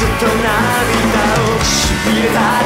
ずっと涙をしびれた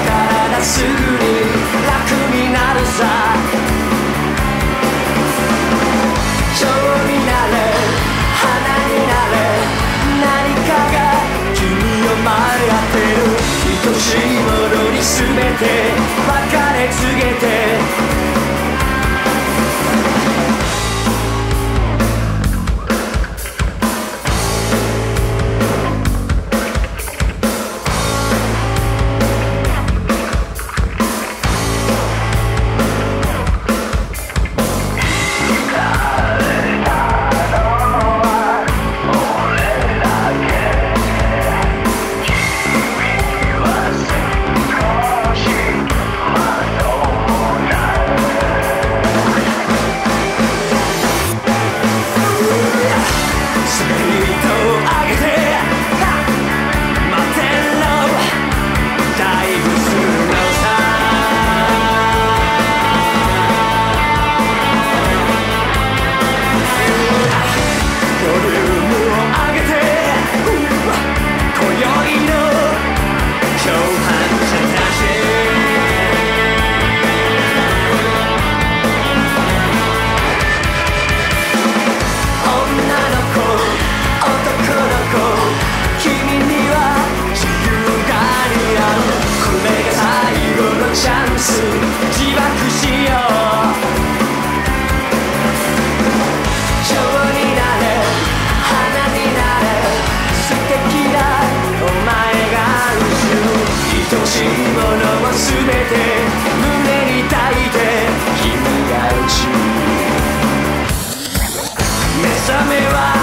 meu ar.